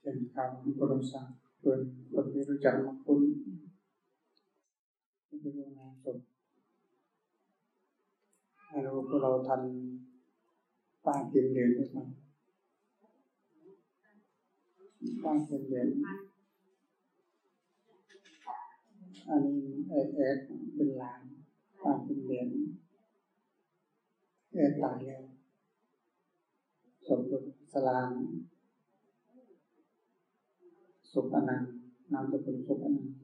เช่นคำบริษัทเปิดคนไม่รู้จักมาคุณไม่รู้งงานศพให้เรู้พวกเราทันป้ายเก็บเหรียญด้วยมั้ยป้ายเก็บเหรียญอันนี้เอเอสเป็นหลานป้ายเก็บเหรียญเอสตายแล้วสมบุสลาม สุขอนันต์นามสกุลสุขอนันต์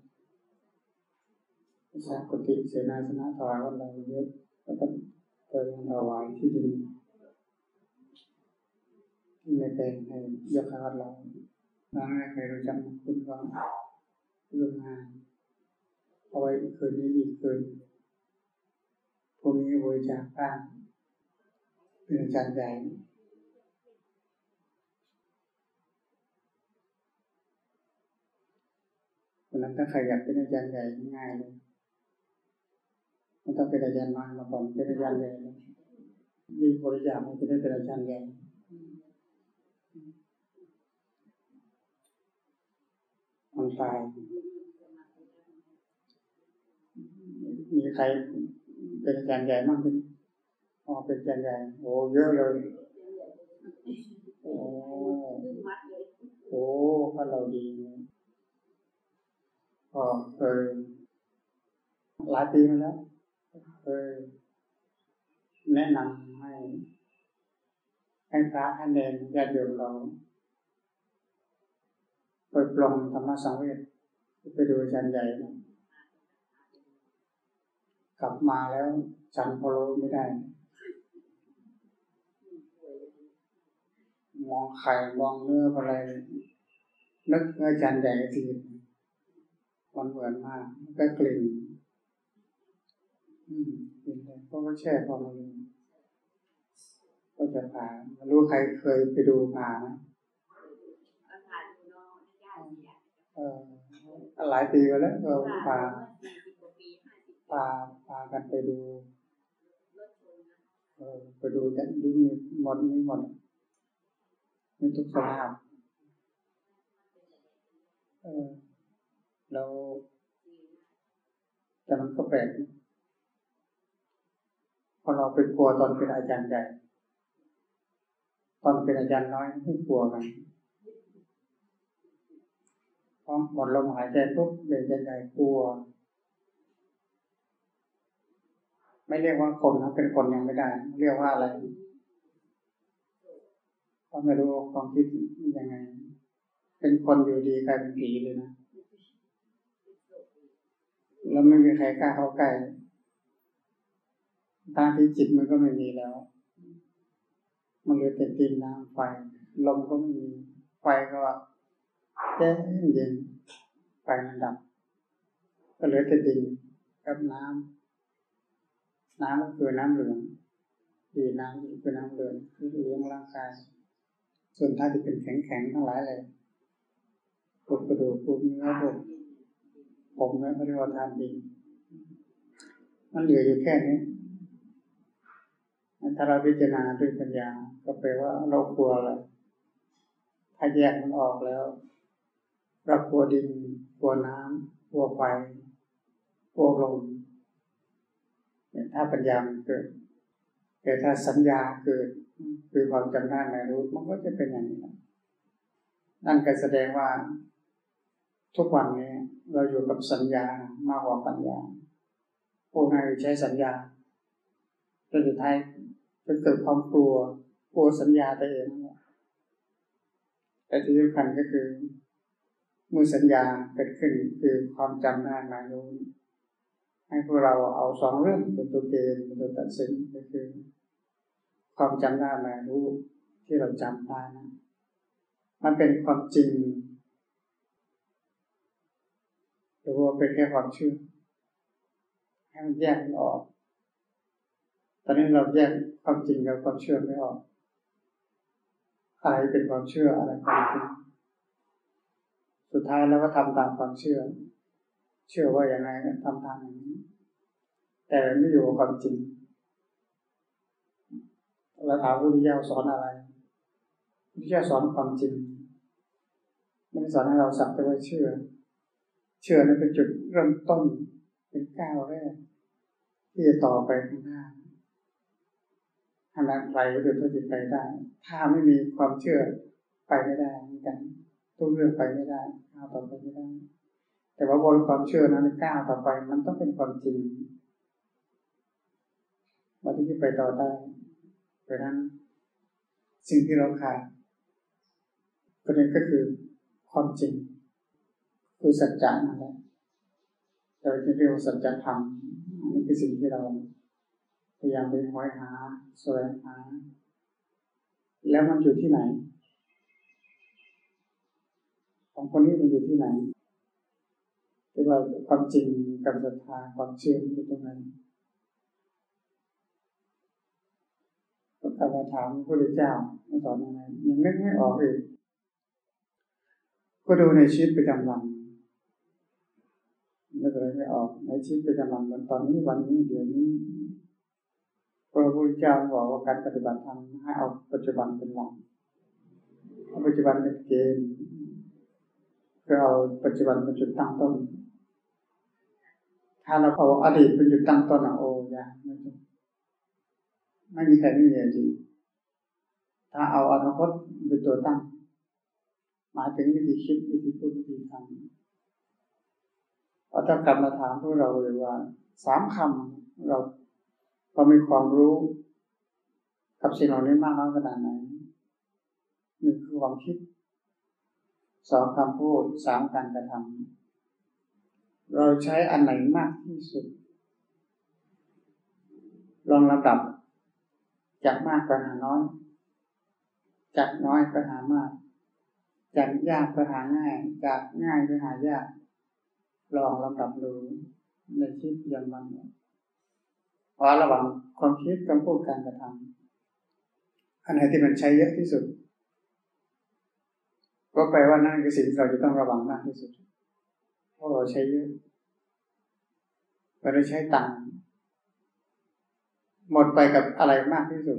สากุติเสนาสนะถวายวันเราเยอะแล้วก็เติมถวายที่ดินที่ไม่เป็นให้ยกให้วัดเราน้องไม่เคยรู้จักคุณก็ร่วมงานเอาไว้คืนนี้อีกคืนพรุ่งนี้บริจาคบ้านเป็นอาจารย์ใหญ่ นนั้นถ้าใครอยากเป็นอาจารย์ใหญ่ง่ายเลยมันต้องเป็นอาจารย์น้อยมาก่อนเป็นอาจารย์ใหญ่ดีบริจาคมันจะได้เป็นอาจารย์ใหญ่มันตาย มีใครเป็นอาจารย์ใหญ่มากขึ้นอ๋อเป็นอาจารย์ใหญ่โอ้เยอะเลยโอ้โอ้ถ้าเราดี ก็เคยหลายปีมาแล้วเคยแนะนำให้ให้พระให้เนรญาติโยมเราไปปลงธรรมสังเวชไปดูอาจารย์ใหญ่นะกลับมาแล้วฉันพอโลไม่ได้ มองไข่มองเนื้ออะไรนึกอาจารย์ใหญ่ที มันเหมือนมากก็กลิ่น อืมกลิ่นเลยเพราะว่าแช่พอมาเลยก็จะผ่าไม่รู้ใครเคยไปดูผ่าไหมเออหลายปีมาแล้วเราพาพาพากันไปดูเออไปดูจะดูมีหมดไม่หมดมีทุกสภาพเออ แล้วแต่มันก็แปลกพอเราไปกลัวตอนเป็นอาจารย์ใหญ่ ตอนเป็นอาจารย์น้อยไม่กลัวกันพอหมดลมหายใจปุ๊บเป็นอาจารย์ใหญ่กลัว ไม่เรียกว่าคนนะเป็นคนยังไม่ได้ เรียกว่าอะไรก็ไม่รู้ความคิดยังไง เป็นคนอยู่ดีกลายเป็นผีเลยนะ แล้วไม่มีใครกล้าเข้าใกล้ทางที่จิตมันก็ไม่มีแล้ว มันเหลือแต่ดินน้ำไฟ ลมก็ไม่มี ไฟก็แจ้งเย็นไฟมันดับ ก็เหลือแต่ดินกับน้ำ น้ำก็คือน้ำเหลืองดีน้ำคือน้ำเหลืองคือเลี้ยงร่างกาย ส่วนท่าที่เป็นแข็งๆทั้งหลายเลยปวดกระดูกปวดเนื้อปวด ผมนะเขาเรียกว่าทานดิน มันเหลืออยู่แค่นี้ถ้าเราพิจารณาด้วยปัญญา ก็แปลว่าเรากลัวอะไร ถ้าแยกมันออกแล้ว เรากลัวดิน กลัวน้ำกลัวไฟ กลัวลมถ้าปัญญามันเกิด แต่ถ้าสัญญาเกิด คือความจำได้ในรู้ มันก็จะเป็นอย่างนี้ นั่นก็แสดงว่า ทุกวันนี้ เราอยู่กับสัญญามากกว่าปัญญาพูดง่ายใช้สัญญาจนสุดท้ายจะเกิดความกลัวกลัวสัญญาตัวเองแต่ที่สำคัญก็คือเมื่อสัญญาเกิดขึ้นคือความจำได้มารู้ให้พวกเราเอาสองเรื่องเป็นตัวเกณฑ์เป็นตัวตัดสินก็คือ ความจำได้มารู้ที่เราจำได้นะมันเป็นความจริง หรือว่าเป็นแค่ความเชื่อให้มันแยกมันออก ตอนนี้เราแยกความจริงกับความเชื่อไม่ออกอะไรเป็นความเชื่ออะไรความจริงสุดท้ายเราก็ทำตามความเชื่อ เชื่อว่าอย่างไรก็ทำตามอย่างนี้ แต่ไม่อยู่กับความจริงเราถามพุทธเจ้าสอนอะไรพุทธเจ้าสอนความจริงไม่สอนให้เราสักแต่ว่าเชื่อ เชื่อนั้นเป็นจุดเริ่มต้นเป็นก้าวแรกที่จะต่อไปข้างหน้าขนาดไรก็จะจิตไปได้ ถ้าไม่มีความเชื่อไปไม่ได้เหมือนกันทุกเรื่องไปไม่ได้ก้าวต่อไปไม่ได้ แต่ว่าบนความเชื่อนั้นก้าวต่อไป มันต้องเป็นความจริงวันที่จะไปต่อได้เพราะนั้นสิ่งที่เราขาดประเด็นก็คือความจริง คือสัจจะนั่นแหละเราจะเรียกว่าสัจธรรมอันนี้คือสิ่งที่เราพยายามไปหอยหาแสวงหา แล้วมันอยู่ที่ไหน ของคนนี้มันอยู่ที่ไหนเรียกว่าความจริงกับศรัทธาความเชื่ออยู่ตรงไหนก็กลับมาถามพระพุทธเจ้าสอนยังไงยังนึกไม่ออกอีกก็ดูในชีวิตประจำวัน นึกอะไรไม่ออกในชีวิตประจำวันมันตอนนี้วันนี้เดี๋ยวนี้พระพุทธเจ้าบอกว่าการปฏิบัติธรรมให้เอาปัจจุบันเป็นหลักเอาปัจจุบันเป็นเกณฑ์เพื่อเอาปัจจุบันเป็นจุดตั้งต้น ถ้าเราเอาอดีตเป็นจุดตั้งต้นอะโอ้ยากไม่จบไม่มีใครไม่มีอดีตถ้าเอาอนาคตเป็นตัวตั้ง หมายถึงวิธีคิดวิธีพูดวิธีทำ เราถ้ากลับมาถามพวกเราเลยว่าสามคำเราเรามีความรู้กับสิ่งเหล่านี้มากน้อยขนาดไหนหนึ่งคือความคิดสองคำพูดสามการกระทำเราใช้อันไหนมากที่สุด ลองระดับ จากมากไปหาน้อย จากน้อยไปหามาก จากยากไปหาง่าย จากง่ายไปหายาก ลองลำดับดูในชีวิตประจำวันเพราระหว่างความคิดกับพูดการกระทำอันไหนที่มันใช้เยอะที่สุด ก็แปลว่านั่นคือสิ่งที่เราจะต้องระวังมากที่สุด เพราะเราใช้เยอะเราใช้ตังค์หมดไปกับอะไรมากที่สุด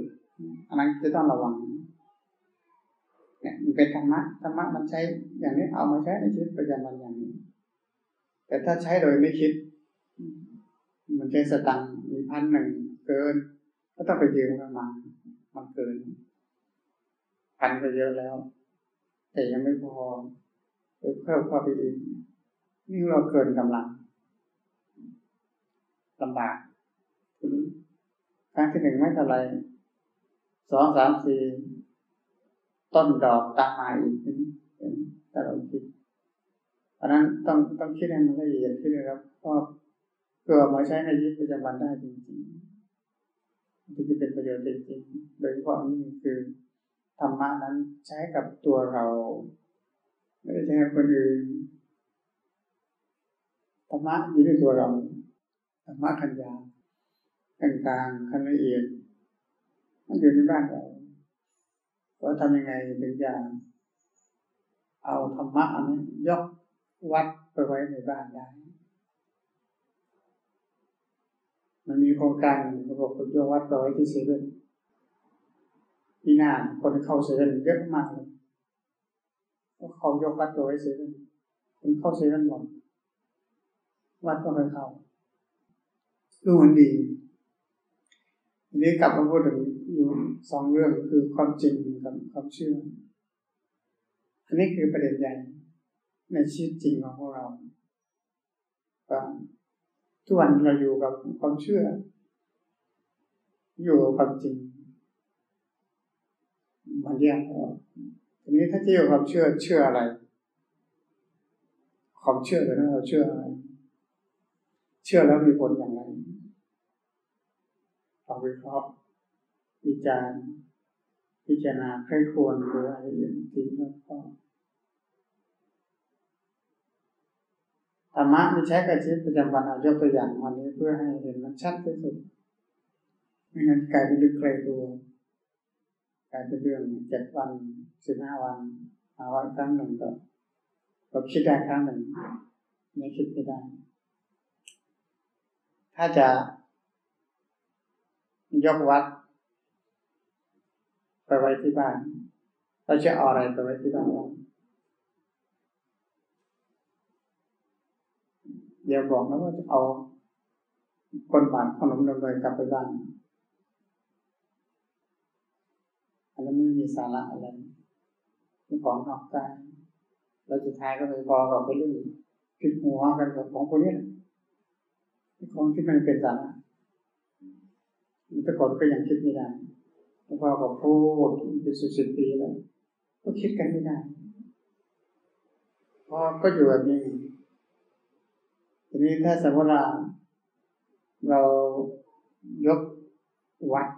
อันนั้นจะต้องระวังเนี่ยมันเป็นธรรมะธรรมะมันใช้อย่างนี้เอามาใช้ในชีวิตประจำวันอย่างนี้ แต่ถ้าใช้โดยไม่คิด มันใช้สตังค์มีพันหนึ่งเกิน ก็ต้องไปยืมมามันเกิน พันก็เยอะแล้ว แต่ยังไม่พอเพิ่มเข้าไปอีกนี่เราเกินกำลังลำบากครั้งที่หนึ่งไม่เท่าไรสองสามสี่ต้นดอกตามมาอีกถ้าเราคิด เพราะนั้นต้องต้องคิดให้มันละเอียดขึ้นนะครับเพราะเพื่อมาใช้ในชีวิตประจำวันได้จริงๆที่จะเป็นประโยชน์จริงๆโดยเฉพาะนี่คือธรรมะนั้นใช้กับตัวเรา ไม่ได้ใช้กับคนอื่นธรรมะอยู่ในตัวเราธรรมะขันยากลางกลางขั้นละเอียด มันอยู่ในบ้านเราว่าทำยังไงถึงจะเอาธรรมะอันนี้ยก วัดไปไว้ในบ้านได้ มันมีโครงการเขาบคุณยกวัดไปไว้ที่เซเว่นที่หน้าคนเข้าเซเว่นเยอะมากเลยเขายกวัดไปไว้เซเว่นคนเข้าเซเว่นหมดวัดก็ไม่เข้าดูมันดีทีนี้กลับมาพูดถึงอยู่สองเรื่องคือความจริงกับความเชื่อ อันนี้คือประเด็นใหญ่ ในชีวิตจริงของพวกเราทุกวันเราอยู่กับความเชื่อ อยู่กับความจริง มันแยกออกทีนี้ถ้าที่อยู่ความเชื่อเชื่ออะไร ความเชื่อแต่นั้นเราเชื่ออะไร เชื่อแล้วมีผลอย่างไรเราวิเคราะห์วิจารณ์พิจารณาใครควรหรืออะไรอย่างที่แล้วก็ธ รรมะที่ใช้กับชีวิตประจำวันเอายกตัวอย่างวันนี้เพื่อให้เห็นมันชัดที่สุดไม่งั้นกลายเป็นเรื่องไกลตัวกลายเป็นเรื่องเจ็ดวันสิบห้าวันหาวันครั้งหนึ่งก็เราคิดได้ครั้งหนึ่งไม่คิดไม่ได้ ถ้าจะยกวัด ไปไว้ที่บ้านเราจะเอาอะไรไปไว้ที่บ้านเรา เดี๋ยวบอกนะว่าจะเอาคนบาทขนมดำเลยกลับไปบ้านอันนั้นไม่มีสาระอะไรเป็นของนอกกายแล้วสุดท้ายก็ไปพอกับไปเรื่องคิดหัวกันกับของพวกนี้แหละของที่มันเป็นสาระแต่ก่อนก็ยังคิดไม่ได้แล้วพอกับพูดเป็นสิบสิบปีแล้ว ก็คิดกันไม่ได้พอก็อยู่แบบนี้ นี้ถ้าสมมติว่าเรายกวัด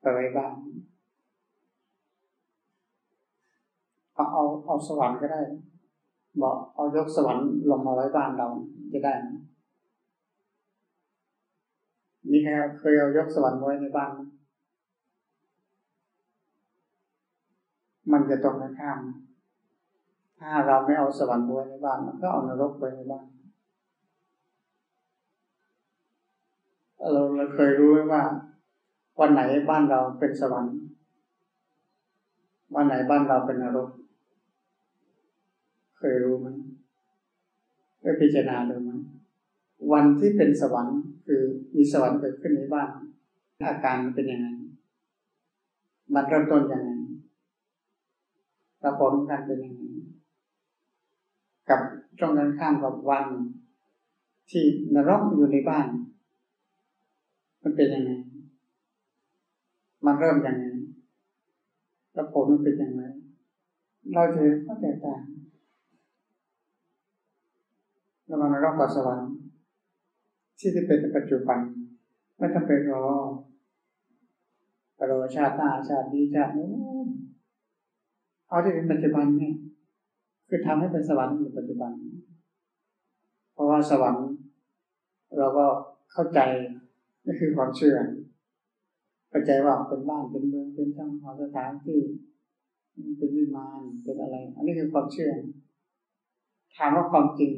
ไปไว้บ้านเอาเอาเอาสวรรค์ก็ได้บอกเอายกสวรรค์ลงมาไว้บ้านเราจะได้มีใครเคยเอายกสวรรค์ไว้ในบ้านมันจะตรงกันข้าม ถ้าเราไม่เอาสวรรค์ไว้ในบ้านมันก็เอานรกไว้ในบ้านเราเราเคยรู้ไหมว่า วันไหนบ้านเราเป็นสวรรค์ วันไหนบ้านเราเป็นนรก เคยรู้ไหมเคยพิจารณาดูไหมวันที่เป็นสวรรค์คือมีสวรรค์เกิดขึ้นในบ้านอาการมันเป็นยังไงมันเริ่มต้นยังไงระผลกันเป็นยังไง กับตรงกันข้ามกับวันที่นรกอยู่ในบ้าน มันเป็นยังไง มันเริ่มยังไงแล้วผลมันเป็นยังไง เราจะเห็นข้อแตกต่างระหว่างนรกกับสวรรค์ที่จะเป็นปัจจุบันไม่ต้องไปรอรอชาติหน้าชาตินี้ชาตินู้นเอาที่เป็นปัจจุบันเนี่ย คือทำให้เป็นสวรรค์ในปัจจุบัน เพราะว่าสวรรค์เราก็เข้าใจนี่คือความเชื่อเข้าใจว่าเป็นบ้านเป็นเมืองเป็นช่างหอสถานที่เป็นวิมานเป็นอะไร อันนี้คือความเชื่อถามว่าความจริง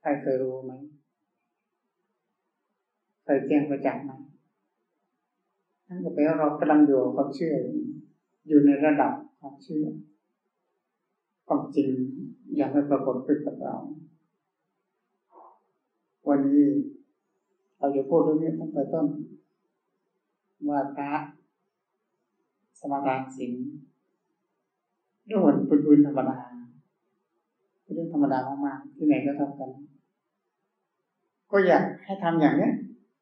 ใครเคยรู้ไหมเคยแจ้งประจักษ์ไหมนั่นก็แปลว่าเรากำลังอยู่ความเชื่อ อยู่ในระดับความเชื่อ ความจริงอยังไม่ปรากฏขึ้นกับเรา วันนี้เราจะพูดเรื่องนี้ตั้งแต่ต้น ว่าพระสมาทานศีลด้วยวันพื้นธรรมดาเรื่องธรรมดามากๆที่ไหนก็ทำกัน ก็อยากให้ทำอย่างนี้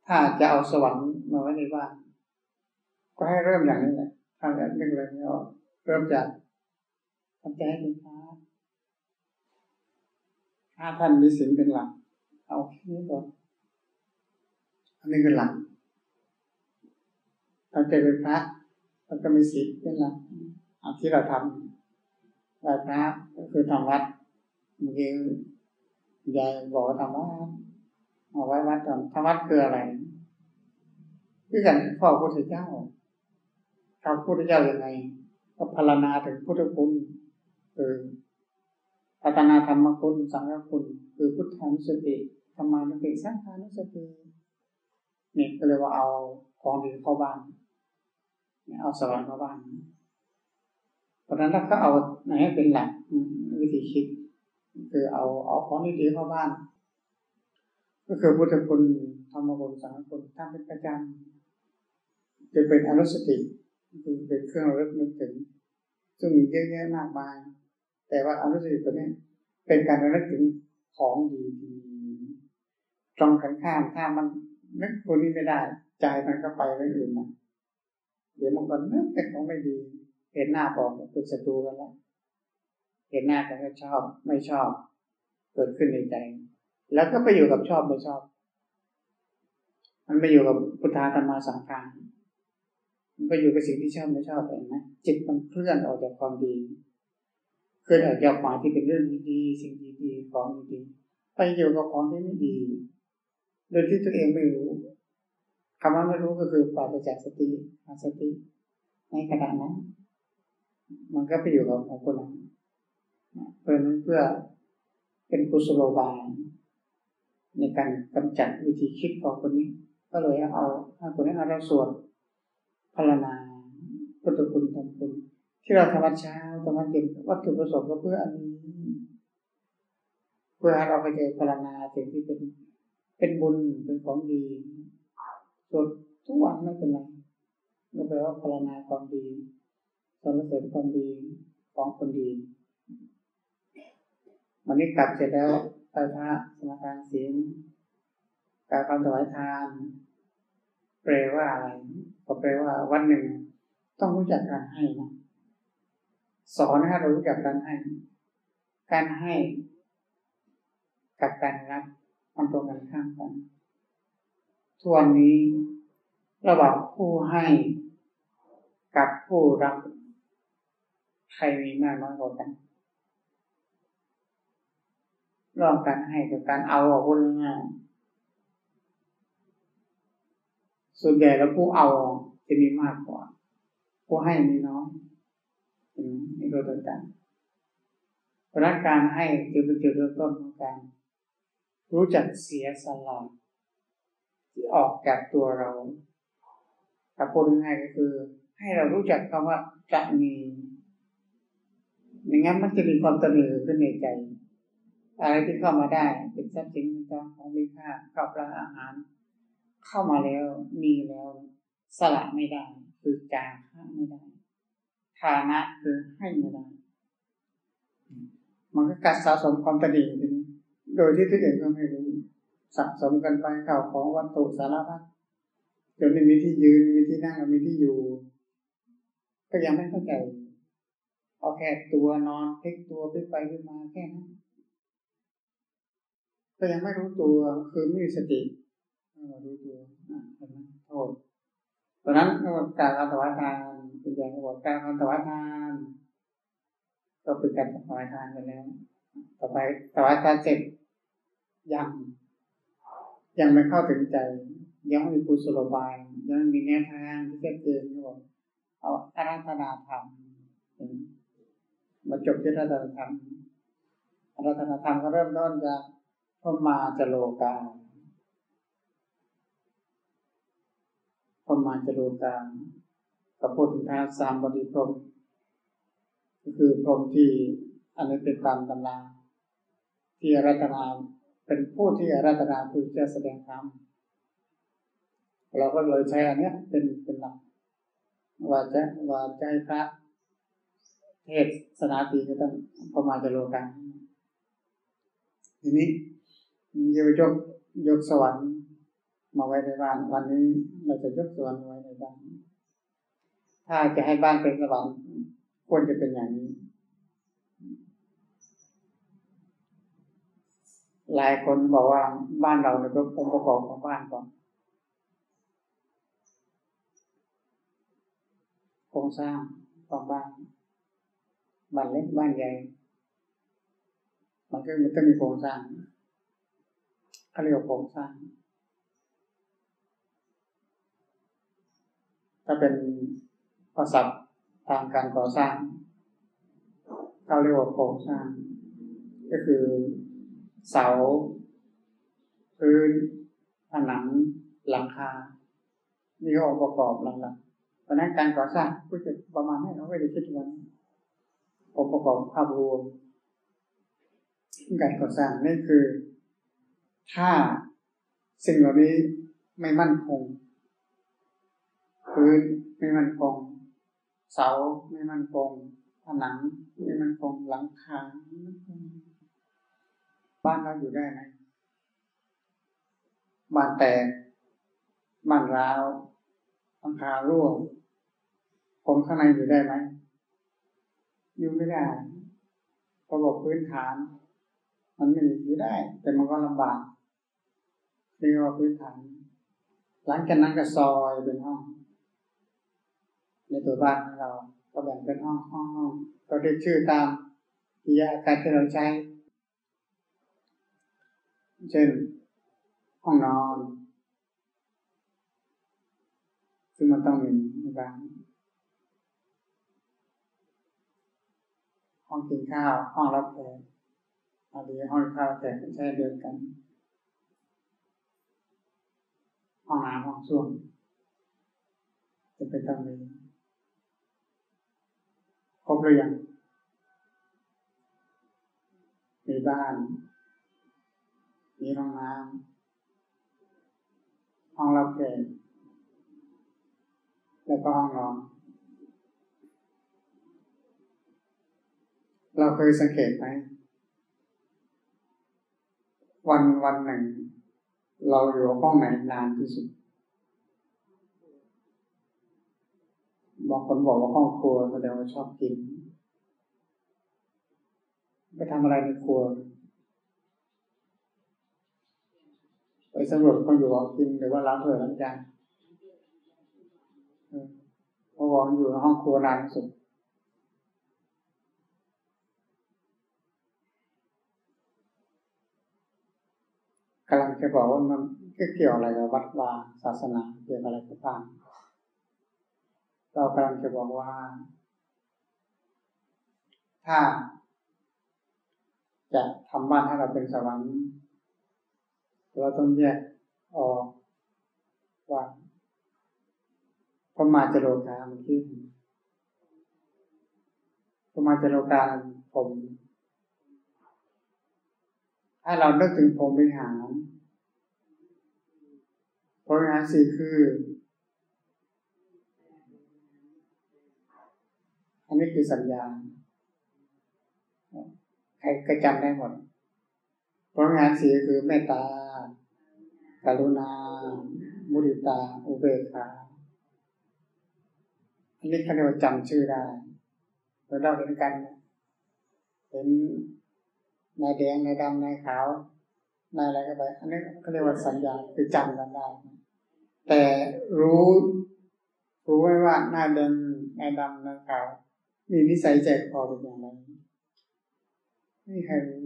ถ้าจะเอาสวรรค์มาไว้ในบ้านก็ให้เริ่มอย่างนี้แหละทำแบบนึงเลยเนาะเริ่มจาก ทำใจให้เป็นพระถ้าท่านมีศีลเป็นหลัก เอาแค่นี้ก่อนอันนี้เป็นหลักทำใจเป็นพระแล้วก็มีศีลเป็นหลักเอาที่เราทำไหว้พระก็คือทำวัดเมื่อกี้ยายบอกว่าทำวัดเอาไว้วัดทำทำวัดคืออะไรคือกันพ่อพระพุทธเจ้าพระพุทธเจ้าอย่างไงก็พารณาถึงพุทธคุณ คือพัฒนาธรรมคุณสังฆคุณ คือพุทธานุสติธรรมานุสติสังฆานุสตินี่ก็เลยว่าเอาของดีเข้าบ้านเอาสวรรค์เข้าบ้านเพราะนั้นถ้าเขาเอาไหนเป็นหลักวิธีคิด คือเอาเอาของดีเข้าบ้าน ก็คือพุทธคุณธรรมคุณสังฆคุณทำเป็นประจำจะเป็นอนุสติคือเป็นเครื่องรึกนึกถึงซึ่งมีเยอะแยะมากมาย แต่ว่าอนุสติตัวนี้เป็นการระลึกถึงของดีๆตรงกันข้ามถ้ามันนึกตัวนี้ไม่ได้ ใจมันก็ไปเรื่องอื่นนะเดี๋ยวมันก็นึกแต่ของไม่ดี เห็นหน้าบอกเป็นศัตรูกันแล้วเห็นหน้ากันก็ชอบไม่ชอบ เกิดขึ้นในใจ แล้วก็ไปอยู่กับชอบไม่ชอบ มันไปอยู่กับพุทธาธรรมาสังขารมันไปอยู่กับสิ่งที่ชอบไม่ชอบเห็นไหมจิตมันเคลื่อนออกจากความดี เคลื่อนออกจากความที่เป็นเรื่องดีๆสิ่งดีๆของดีๆไปอยู่กับของที่ไม่ดี โดยที่ตัวเองไม่รู้คำว่าไม่รู้ก็คือปราศจากสติอาสติ ในขณะนั้น มันก็ไปอยู่กับของคนนั้นเพื่อนเพื่อเป็นกุศโลบายในการกำจัดวิธีคิดของคนนี้ ก็เลยเอาคนนี้เอาเราสวดพารณาพุทธคุณธรรมคุณ ที่เราทำวัดเช้าทำวัดเย็นวัตถุประสงค์ก็เพื่ออันนี้ เพื่อให้เราไปเจอพารณาสิ่งที่เป็นเป็นบุญเป็นของดีสวดทุกวันไม่เป็นไรก็แปลว่าพารณาความดีสรรเสริญความดีของคนดีวันนี้กลับเสร็จแล้วไปพระสมาทานศีลการทำถวายทานแปลว่าอะไรก็แปลว่าวันหนึ่งต้องรู้จักการให้นะ สอนให้เรารู้จักการให้ การให้กับการรับมันตรงกันข้ามกันทวนนี้ ระหว่างผู้ให้กับผู้รับใครมีมากน้อยกว่ากันรองการให้กับการเอาออกพูดง่ายส่วนใหญ่แล้วผู้เอาจะมีมากกว่า ผู้ให้มีน้อย นี่โดยตัวกันเพราะการให้จึงเป็นจุดเริ่มต้นของการ รู้จักเสียสละที่ออกจากตัวเราถ้าพูดง่ายก็คือ ให้เรารู้จักคำว่าจะมีอย่งั้นมันจะมีความตระหนี่ขึ้นในใจ อะไรที่เข้ามาได้เป็นทรัพย์สินเงินทองของมีค่าข้าวปลาอาหาร เข้ามาแล้วมีแล้ว สละไม่ได้ คือจาค่าไม่ได้ ฐานะคือให้ไม่ได้มันก็กัดสะสมความตระหนี่ทีนี้โดยที่ตัวเองก็ไม่รู้สะสมกันไปข่าวของวัตถุสารพัดจนมีที่ยืนมีที่นั่งมีที่อยู่ ก็ยังไม่เข้าใจเอาแค่ตัวนอนพลิกตัวพลิกไปพลิกมาแค่นั้นก็ยังไม่รู้ตัวคือไม่มีสติรู้ตัวเห็นไหมโทษ ตอนนั้นการถวายทานคุณยายบอกการถวายทาน ก็เป็นการถวายทานไปแล้ว ต่อไปถวายทานเสร็จยัง ยังไม่เข้าถึงใจ ยังไม่มีกุศโลบาย ยังไม่มีแนวทางที่ชัดเจนก็เอาอารัธนาธรรมมาจบที่รัตนธรรมรัตนธรรมก็เริ่มต้นจากพมาจโลกา พมาจโลกาก็พูดถึงทาสามบดีพรมก็คือพรมที่อันนี้เป็นตามตำราที่รัตนาเป็นผู้ที่อาราธนาผู้จะแสดงธรรมเราก็เลยใช้อันนี้เป็นเป็นหลักว่าจะว่าใจพระเทศนาตีก็ต้องประมาณจะโลกันทีนี้เยวยกยกสวรรค์ มาไว้ในบ้าน วันนี้เราจะยกสวรรค์ไว้ในบ้าน ถ้าจะให้บ้านเป็นสวรรค์ควรจะเป็นอย่างนี้ หลายคนบอกว่าบ้านเราเนี่ยก็องค์ประกอบของบ้านก่อนโครงสร้างของบ้านบ้านเล็กบ้านใหญ่ มันก็มันต้องมีโครงสร้างเขาเรียกว่าโครงสร้าง ถ้าเป็นภาษาทางการก่อสร้างเขาเรียกว่าโครงสร้าง ก็คือเสา พื้นผนังหลังคา นี่องค์ประกอบหลักๆเพราะนั้นการก่อสร้างก็จะประมาณให้เราไม่ได้คิดวันองค์ประกอบภาพรวมการก่อสร้างนี่คือ ถ้าสิ่งเหล่านี้ไม่มั่นคง พื้นไม่มั่นคง เสาไม่มั่นคงผนังไม่มั่นคงหลังคาบ้านเราอยู่ได้ไหมบ้านแตกบ้านร้าวหลังคาร่วงคนข้างในอยู่ได้ไหมอยู่ไม่ได้ระบบพื้นฐาน มันไม่อยู่ได้ แต่มันก็ลำบากเรียกว่าพื้นฐาน หลังจากนั้นก็ซอยเป็นห้อง ในตัวบ้านของเรา ก็แบ่งเป็นห้องห้องห้องก็เรียกชื่อตามที่อาการที่เราใช้ เช่น ห้องนอน ซึ่งมันต้องมีในบ้านห้องกินข้าวห้องรับแขกอะไรห้องข้าวแขกใช้เดียวกัน ห้องน้ำห้องส้วมจะเป็นต้องมี ครบหรือยัง มีบ้าน มีห้องน้ำห้องรับแขกแล้วก็ห้องนอน เราเคยสังเกตไหม วันวันหนึ่ง เราอยู่ห้องไหนนานที่สุด บางคนบอกว่าห้องครัวแสดงว่าชอบกิน ไปทำอะไรในครัว ไปสำรวจคนอยู่ห้องกินหรือว่าล้างถ้วยล้างจานเพราะว่าอยู่ในห้องครัวนานที่สุดกำลังจะบอกว่ามันเกี่ยวอะไรกับวัดวาศาสนาเกี่ยวกับอะไรกับบ้าง เรากำลังจะบอกว่า ถ้า จะทำบ้านให้เราเป็นสวรรค์ เราต้องแยกออกว่าพระมาจโลกามันขึ้นพระมาจโลกาผมให้เราเลิกถึงผมบริหารผมบริหารสี่คือ อันนี้คือสัญญาใครก็จำได้หมดผลงานสีคือเมตตาการุณา มุริตา อุเบกขาอันนี้เขาเรียกว่าจำชื่อได้เราเราเห็นกันเห็นนายแดงนายดำนายขาวนายอะไรก็ไปอันนี้เขาเรียกว่าสัญญาคือจำกันได้ แต่รู้ รู้ไว้ว่านายแดงนายดำนายขาว มีนิสัยใจคอเป็นอย่างไรไม่ใครรู้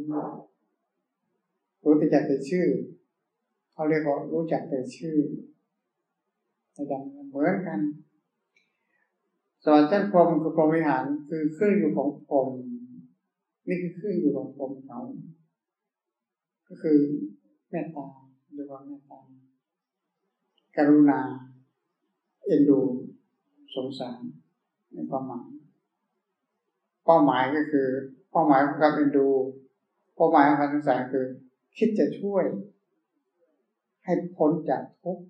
รู้แต่จักแต่ชื่อเขาเรียกว่ารู้จักแต่ชื่อในดังเหมือนกันสวรรค์ชั้นพรมคือพรหมวิหารคือเครื่องอยู่ของพรมนี่คือเครื่องอยู่ของพรมเขาก็คือเมตตาหรือว่าเมตตากรุณา เอ็นดู สงสารในความหมาย เป้าหมายก็คือ เป้าหมายของการเอ็นดู เป้าหมายของการศึกษาคือ คิดจะช่วย ให้พ้นจากทุกข์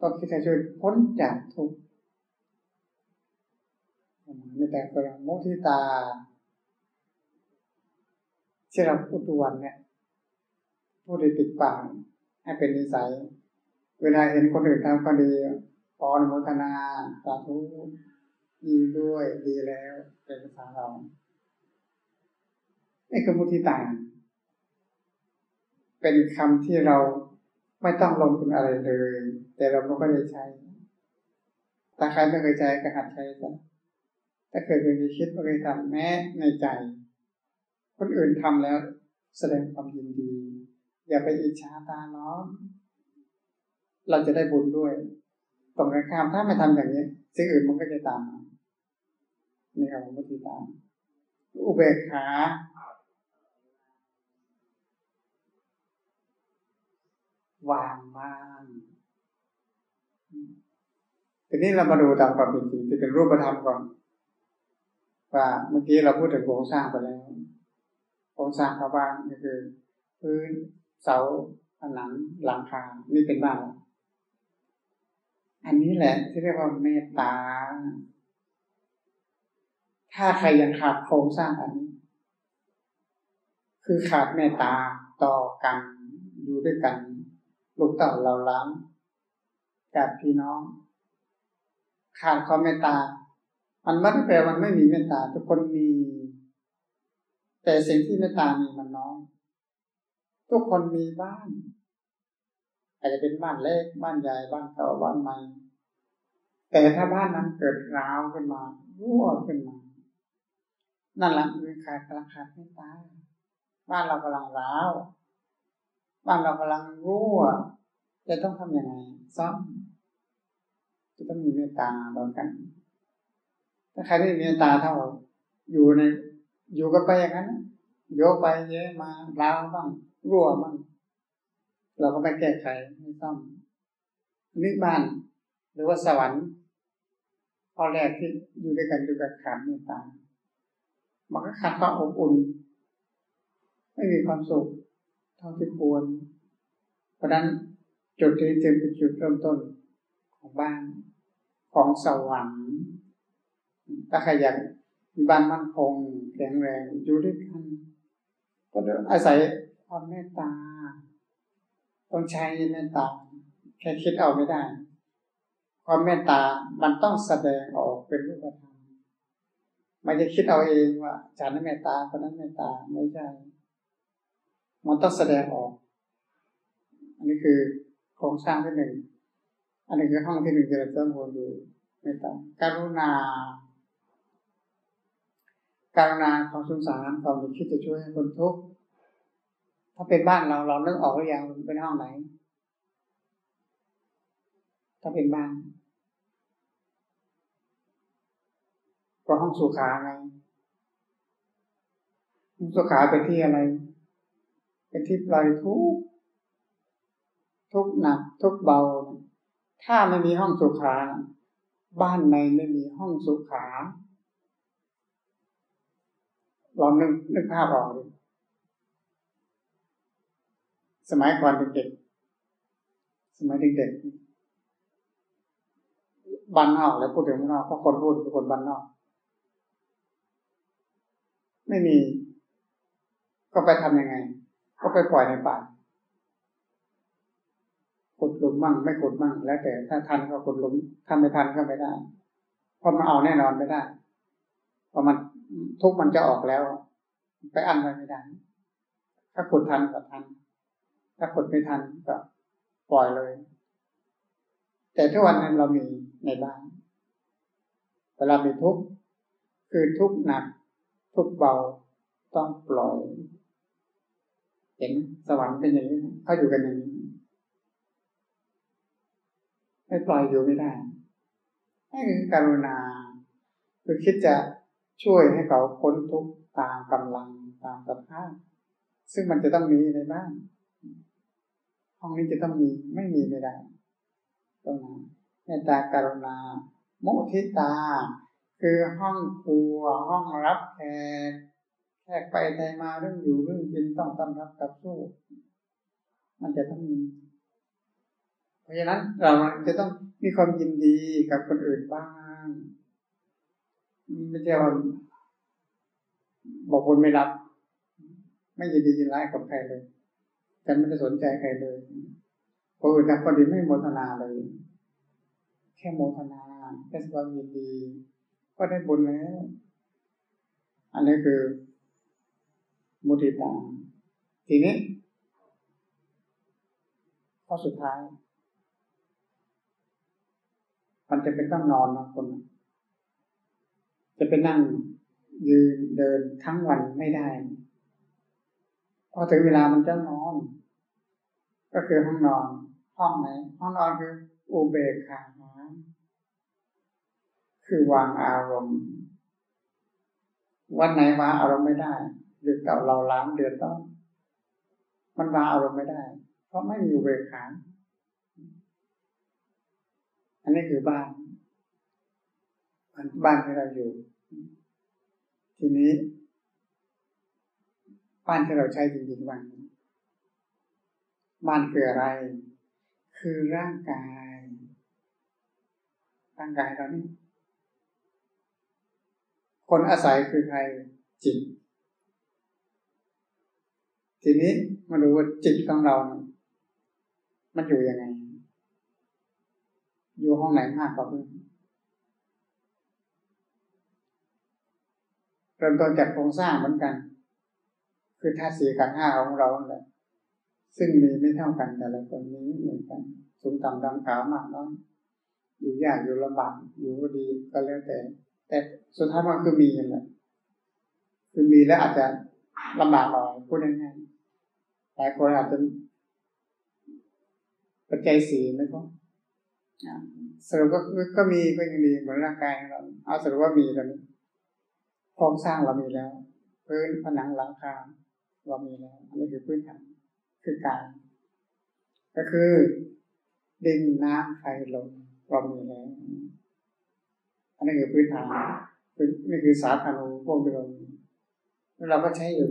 ต้องคิดจะช่วยพ้นจากทุกข์ไม่แต่กระมุทิตาที่เราพูดทุกวันเนี่ยพูดติดปากให้เป็นนิสัย เวลาเห็นคนอื่นทำก็ดีขออนุโมทนาสาธุ ดีด้วยดีแล้วเป็นภาษาเรานี่คือมุทิตา เป็นคำที่เราไม่ต้องลงทุนอะไรเลย แต่เราไม่ค่อยได้ใช้ถ้าใครไม่เคยใช้ก็หัดใช้ซะถ้าเคยเคยคิดไม่เคยทำแม้ในใจ คนอื่นทำแล้ว แสดงความยินดี อย่าไปอิจฉาตาเนาะเราจะได้บุญด้วย ตรงกันข้ามถ้าไม่ทำอย่างนี้สิ่งอื่นมันก็จะตามมา นี่ครับมุทิตาอุเบกขาวางบ้างทีนี้เรามาดูตามความเป็นจริงที่เป็นรูปธรรมก่อนว่าเมื่อกี้เราพูดถึงโครงสร้างไปแล้วโครงสร้างของบ้านก็คือ พื้นเสาผนังหลังคานี่เป็นบ้านอันนี้แหละที่เรียกว่าเมตตา ถ้าใครยังขาดโครงสร้างอันนี้ คือขาดเมตตาต่อกันอยู่ด้วยกัน ลูกเต่าเราล้างกับพี่น้อง ขาดความเมตตา มันไม่ได้แปลว่าไม่มีเมตตา ทุกคนมี แต่สิ่งที่เมตตามีมันน้อยทุกคนมีบ้าน อาจจะเป็นบ้านเล็กบ้านใหญ่บ้านเก่าบ้านใหม่แต่ถ้าบ้านนั้นเกิดร้าวขึ้นมารั่วขึ้นมา นั่นแหละคือขาดกำลังขาดเมตตาบ้านเรากำลังร้าวบ้านเรากำลังรั่ว จะต้องทำยังไงซ่อมจะต้องมีเมตตาต่อกัน ถ้าใครไม่มีเมตตาเท่าอยู่ใน อยู่กันไปอย่างนั้นโยกไปเยอะมาร้าวบ้างรั่วบ้างเราก็ไปแก้ไขให้ซ่อมนิบ้านหรือว่าสวรรค์พอแรกที่อยู่ด้วยกันด้วยกันขาดเมตตา มันก็ขาดความอบอุ่น ไม่มีความสุขเท่าที่ควร เพราะนั้นจุดที่จึงเป็นจุดเริ่มต้นของบ้านของสวรรค์ถ้าใครอยากมีบ้านมั่นคงแข็งแรงอยู่ด้วยกันก็อาศัยความเมตตา ต้องใช้เมตตาแค่คิดเอาไม่ได้ ความเมตตามันต้องแสดงออกเป็นรูปธรรม ไม่จะคิดเอาเองว่าฉันนั้นเมตตาคนนั้นเมตตาไม่ใช่ มันต้องแสดงออก อันนี้คือโครงสร้างที่หนึ่ง อันนี้คือห้องที่หนึ่งที่เราต้องวนดูเมตตาการุณาการุณาความสงสารความคิดจะช่วยให้คนทุกข์ถ้าเป็นบ้านเราเราเลือกออกหรือยังเป็นห้องไหน ถ้าเป็นบ้าน ก็ห้องสุขาไงห้องสุขาเป็นที่อะไร เป็นที่ปล่อยทุกทุกหนักทุกเบา ถ้าไม่มีห้องสุขาบ้านในไม่มีห้องสุขาลองนึกนึกภาพออกเลยสมัยก่อนเด็กๆสมัยเด็กๆบ้านนอกแล้วพูดถึงบ้านนอกเพราะคนพูดเป็นคนบ้านนอก ไม่มี ก็ไปทำยังไง ก็ไปปล่อยในป่าขุดหลุมมั่งไม่ขุดมั่ง แล้วแต่ถ้าทันก็ขุดหลุมถ้าไม่ทันก็ไม่ได้ เพราะมันเอาแน่นอนไม่ได้ เพราะมันทุกมันจะออกแล้ว ไปอันไว้ไม่ได้ ถ้าขุดทันก็ทัน ถ้าขุดไม่ทันก็ปล่อยเลย แต่ทุกวันนั้นเรามีในบ้านเวลามีทุกคือทุกหนัก ทุกเบาต้องปล่อย เห็นสวรรค์เป็นอย่างนี้เขาอยู่กันอย่างนี้ไม่ปล่อยอยู่ไม่ได้นี่นคือการุณาคือคิดจะช่วยให้เขาพ้นทุกตามกำลังตามสภาพซึ่งมันจะต้องมีในบ้านห้องนี้จะต้องมีไม่มีไม่ได้ตรงนั้นเมตตาการุณา โมทิตา คือห้องครัวห้องรับแขกแขกไปไทยมาเรื่องอยู่เรื่องกินต้องต้อนรับกับสู้มันจะต้องมีเพราะฉะนั้นเราจะต้องมีความยินดีกับคนอื่นบ้างไม่ใช่ว่าบอกคนไม่รับ ไม่ยินดียินร้ายกับใครเลยแต่ไม่ได้สนใจใครเลยคนอื่นแต่คนดีไม่โมทนาเลย แค่โมทนาแค่ความยินดี ก็ได้บุญแล้ว อันนี้คือ มุทิตา ทีนี้ข้อสุดท้าย มันจะเป็นต้องนอนนะคน จะเป็นนั่งยืนเดินทั้งวันไม่ได้ พอถึงเวลามันจะนอน ก็คือห้องนอน ห้องไหน ห้องนอนคืออุเบกขา คือวางอารมณ์ วันไหนวางอารมณ์ไม่ได้หรือเก่าเราล้างเดือดต้อง มันวางอารมณ์ไม่ได้ เพราะไม่มีอุเบกขาอันนี้คือบ้านบ้านที่เราอยู่ ทีนี้ บ้านที่เราใช้จริงๆบ้านบ้านคืออะไร คือร่างกาย ร่างกายเรานี่ คนอาศัยคือใครจิต ทีนี้มาดูว่าจิตของเรา มันอยู่ยังไง อยู่ห้องไหนมากกว่าเพื่อนเริ่มต้นจากโครงสร้างเหมือนกัน คือธาตุสี่ขันห้าของเราแหละซึ่งมีไม่เท่ากันแต่ละคนนี้เหมือนกัน สูงต่ำดำขาวมากน้อยอยู่ยากอยู่ลำบากอยู่ก็ดีก็แล้วแต่ แต่สุดท้ายมันคือมีแหละคือมีแล้วอาจจะลำบากหน่อยพูดง่ายๆหลายคนอาจจะปัจจัยสีไม่พอสรุปก็ก็มีก็ยังดีเหมือนร่างกายเรา เอาสรุปว่ามีตอนนี้โครงสร้างเรามีแล้วพื้นผนังหลังคาเรามีแล้วอันนี้คือพื้นฐานคือกายก็คือดินน้ำไฟลมเรามีแล้ว อันนี้คือพื้นฐานนี่คือสาธารณูพวกเราเราก็ใช้อยู่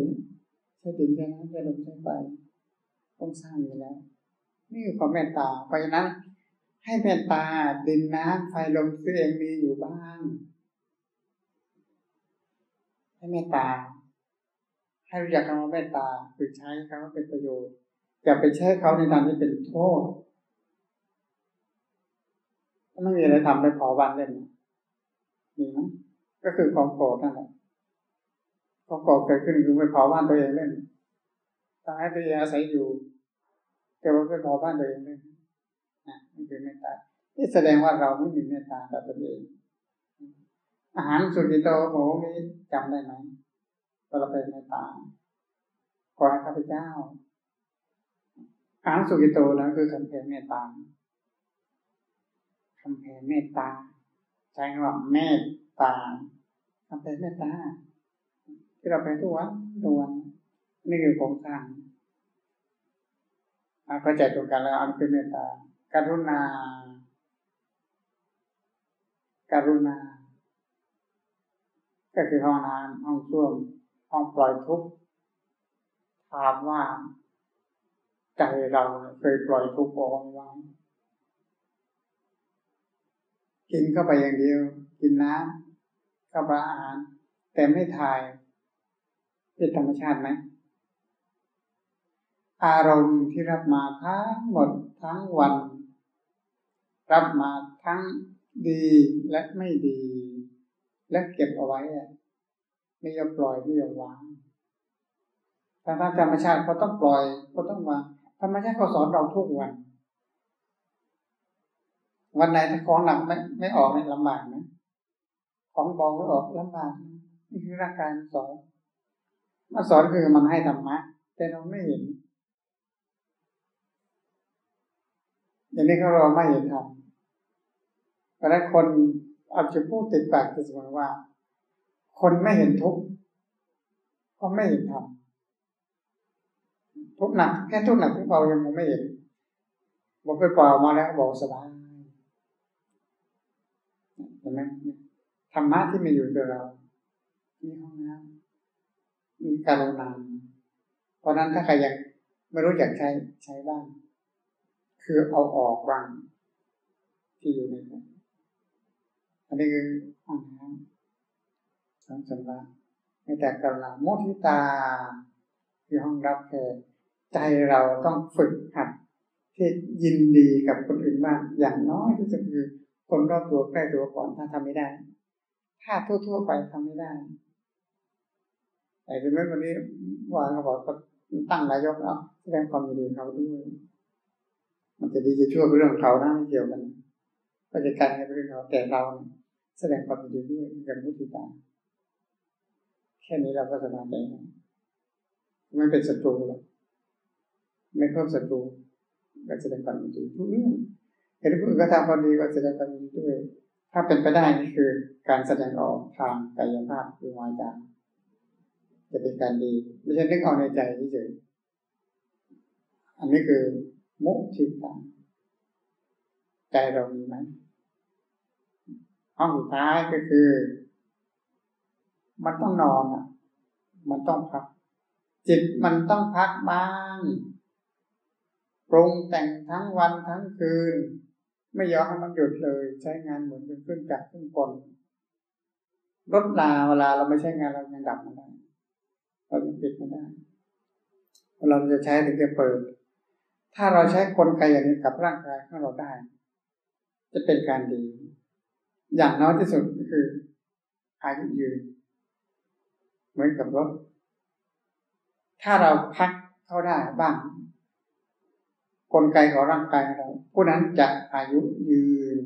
ใช้ดินใช้น้ำใช้ลมใช้ไฟต้องสร้างอยู่แล้ว นี่คือความเมตตา เพราะฉะนั้น ให้เมตตาดินน้ำไฟลมตัวเองมีอยู่บ้างให้เมตตาให้รู้จักคำว่าเมตตาคือใช้คำว่าเป็นประโยชน์อย่าไปใช้เขาในทางที่เป็นโทษไม่มีอะไรทำไปขอวันเล่น มีไหมก็คือความโกรธนั่นแหละความโกรธเกิดขึ้นคือไปเผาบ้านตัวเองเล่นทำให้ตัวเองอาศัยอยู่ แต่ว่าไปเผาบ้านตัวเองเล่นนะนี่คือเมตตาที่แสดงว่าเราไม่มีเมตตาต่อตัวเอง อาหารสุกิโตโหมีจำได้ไหมเราเป็นเมตตาขอให้ข้าพเจ้าอาหารสุกิโตนั้นคือคำแผ่เมตตาคำแผ่เมตตา ใช้คำว่าเมตตาคำแผ่เมตตา ที่เราแผ่ทุกวันทุกวันนี่คือผมสร้างเข้าใจตรงกันแล้วอันคือเมตตาการุณาการุณา ก็คือห้องน้ำห้องส้วมห้องปล่อยทุกข์ถามว่าใจเราเคยปล่อยทุกข์ออกไว้ กินเข้าไปอย่างเดียว กินน้ำเข้าไปอาหาร แต่ไม่ทายเป็นธรรมชาติไหมอารมณ์ที่รับมาทั้งหมดทั้งวัน รับมาทั้งดีและไม่ดี และเก็บเอาไว้ไม่ยอมปล่อยไม่ยอมวางทางธรรมชาติเขาต้องปล่อยเขาต้องวางธรรมชาติเขาสอนเราทุกวัน วันไหนถ้าของหนักไม่ไม่ออกเนี่ยลำบากนะของเบาไม่ออกลำบากนี่คือร่างกายสอนมาสอนคือมันให้ธรรมะแต่เราไม่เห็นอย่างนี้เขาเราไม่เห็นธรรมเพราะนั้นคนอาจจะพูดติดปากติดสมองว่า คนไม่เห็นทุกข์เพราไม่เห็นธรรมทุกหนักแค่ทุกหนักทุกเบายังมองไม่เห็นบอกไปเปล่ามาแล้วบอกสบาย ไหมธรรมะที่มีอยู่กับเรา มีห้องน้ำมีการุณาเพราะนั้นถ้าใครยังไม่รู้จักใช้ใช้บ้าง คือเอาออกบ้างที่อยู่ในนั้นอันนี้คือห้องน้ำสังสมบัติไม่แต่กรุณาโมทิตา คือห้องรับแขกใจเราต้องฝึกหัดที่ยินดีกับคนอื่นบ้างอย่างน้อยที่สุดคือ คนรอบตัวใกล้ตัวก่อนถ้าทำไม่ได้ ถ้าทั่วๆไปทำไม่ได้ แต่ถึงแม้วันนี้วางเขาบอกตั้งนายกแล้วแสดงความยินดีเขาด้วยมันจะดีจะชั่วเป็นเรื่องเขานะไม่เกี่ยวกันก็จะการเป็นเรื่องเขาแต่เราแสดงความยินดีด้วยกันมุทิตาแค่นี้เราก็สบายใจไม่เป็นศัตรูแล้วไม่เพิ่มศัตรูก็แสดงความยินดีทุกเรื่อง เห็นผู้อื่นก็ทำความดีก็แสดงความยินดีด้วย ถ้าเป็นไปได้นี่คือการแสดงออกทางกายภาพคือวาจาจะเป็นการดี ไม่ใช่นึกเอาในใจเฉยอันนี้คือมุทิตาใจเรามีไหมห้องสุดท้ายก็คือ มันต้องนอนอะ มันต้องพัก จิตมันต้องพักบ้างปรุงแต่งทั้งวันทั้งคืน ไม่ยอมให้มันหยุดเลย ใช้งานเหมือนเป็นเครื่องจักรเครื่องกลรถลาเวลาเราไม่ใช้งานเรายังดับมันได้เรายังปิดมันได้เราจะใช้ถึงจะเปิด ถ้าเราใช้กลไกอย่างนี้กับร่างกายของเราได้ จะเป็นการดี อย่างน้อยที่สุดก็คืออายุยืน เหมือนกับรถ ถ้าเราพักเขาได้บ้าง กลไกของร่างกายเราผู้นั้นจะอายุยืน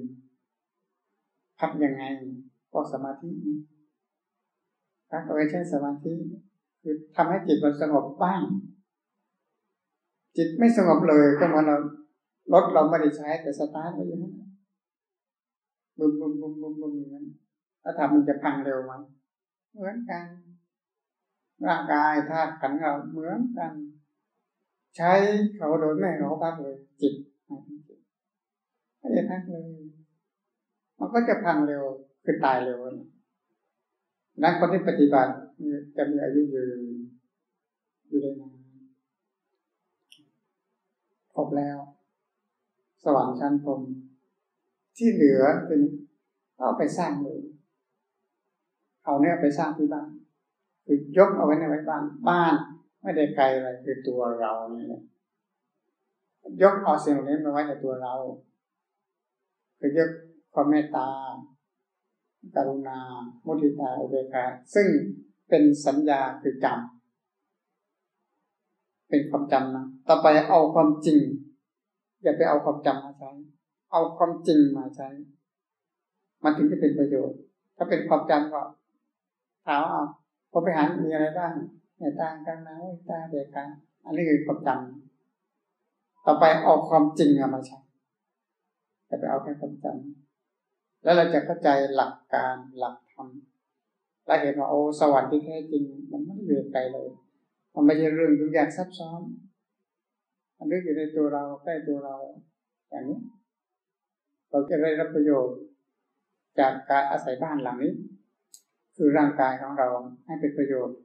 พักยังไงก็สมาธิพักเอาไว้ใช้สมาธิคือทำให้จิตมันสงบบ้าง จิตไม่สงบเลยก็เหมือนเรารถเราไม่ได้ใช้แต่สตาร์ทไว้อย่างนั้นบึมบึมบึมบึมบึมอย่างนั้นถ้าทำมันจะพังเร็วไหมเหมือนกัน ร่างกายธาตุขันเราเหมือนกัน ใช้เขาโดยไม่เขาพักเลย จิตไม่ได้พักเลยมันก็จะพังเร็วคือตายเร็วนักคนที่ปฏิบัติจะมีอายุยืนอยู่ได้นานครบแล้ว สวรรค์ชั้นพรมที่เหลือเป็นก็ไปสร้างเลยเอาเนี่ยไปสร้างที่บ้านคือยกเอาไว้ในไว้บ้านบ้าน ไม่ได้ไกลอะไรคือตัวเรานี่แหละยกเอาสิ่งเหล่านี้มาไว้ในตัวเรา คือยกความเมตตาการุณา มุทิตาอุเบกขาซึ่งเป็นสัญญาคือจำเป็นความจำนะต่อไปเอาความจริง อย่าไปเอาความจำมาใช้ เอาความจริงมาใช้ มันถึงจะเป็นประโยชน์ ถ้าเป็นความจำก็ถามเอาพอไปหามีอะไรบ้าง เนี่ยตากันนะตาเบกขาอันนี้คือความจำต่อไปเอาความจริงมาใช้จะไปเอาแค่ความจำแล้วเราจะเข้าใจหลักการหลักธรรมและเห็นว่าโอ้สวรรค์ที่แท้จริง มันไม่ได้อยู่ไกลเลย มันไม่ใช่เรื่องทุกอย่างซับซ้อนมันเรื่องอยู่ในตัวเราใกล้ตัวเรา อย่างนี้ เราจะได้รับประโยชน์ จากการอาศัยบ้านหลังนี้ คือร่างกายของเราให้เป็นประโยชน์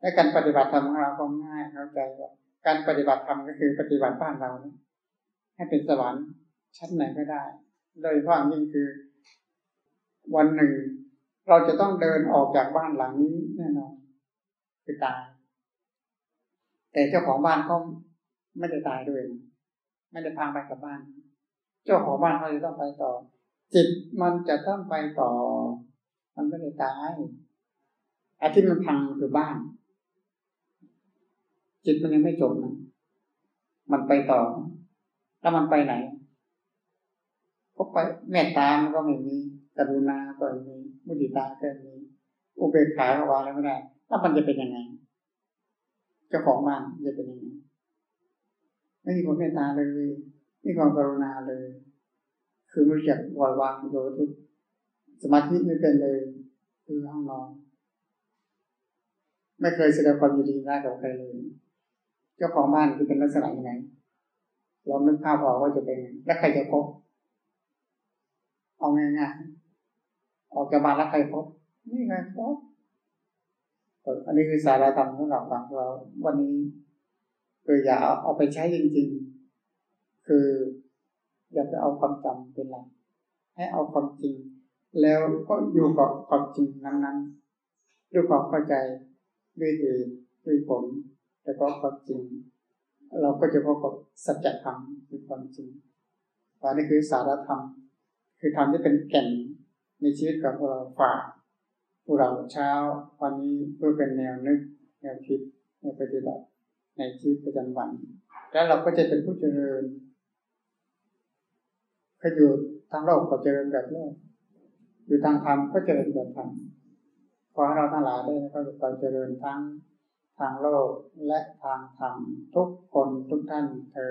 และการปฏิบัติธรรมของเราก็ง่ายเข้าใจว่าการปฏิบัติธรรมก็คือปฏิบัติบ้านเราให้เป็นสวรรค์ชั้นไหนก็ได้ โดยเฉพาะยิ่งคือ วันหนึ่ง เราจะต้องเดินออกจากบ้านหลังนี้แน่นอนคือตายแต่เจ้าของบ้านเขาไม่ได้ตายด้วยไม่ได้พังไปกับบ้าน เจ้าของบ้านเขาจะต้องไปต่อ จิตมันจะต้องไปต่อ มันไม่ได้ตายไอ้ที่มันพังคือบ้าน จิตมันยังไม่จบนะมันไปต่อ แล้วมันไปไหนก็ไปเมตตามันก็ไม่มีกรุณาก็ไม่มีมุติตาก็ไม่มีอุเบกขาก็วางแล้วไม่ได้ แล้วมันจะเป็นยังไงเจ้าของบ้านจะเป็นยังไงไม่มีความเมตตาเลยไม่มีความกรุณาเลย คือไม่รู้จักวายวางโดยทุกสมาธิไม่เป็นเลย คือห้องนอน ไม่เคยแสดงความยินดีได้กับใครเลย เจ้าของบ้านจะเป็นลักษณะยังไงเราไม่ภาพออกว่าจะเป็นและใครจะพบเอาง่ายๆออกจากบ้านแล้วใครพบนี่ไงพบอันนี้คือสาระธรรมสำหรับฟังเราวันนี้คืออย่าเอาไปใช้จริง ๆ คืออย่าไปเอาความจำเป็นหลักให้เอาความจริง แล้วก็อยู่กับความจริงนั้นๆด้วยความเข้าใจด้วยเหตุด้วยผล แต่ก็ความจริง เราก็จะพบกับสัจธรรมคือความจริงอันนี้คือสารธรรม คือทำที่เป็นแก่นในชีวิตของเราฝากพวกเราเช้าวันนี้เพื่อเป็นแนวนึก แนวคิดแนวปฏิบัติในชีวิตประจำวัน แล้วเราก็จะเป็นผู้เจริญถ้าอยู่ทางโลกก็เจริญแบบโลกอยู่ทางธรรมก็เจริญแบบธรรมขอให้เราทั้งหลายได้เข้าใจเจริญทั้ง ทางโลกและทางธรรมทุกคนทุกท่านเทอ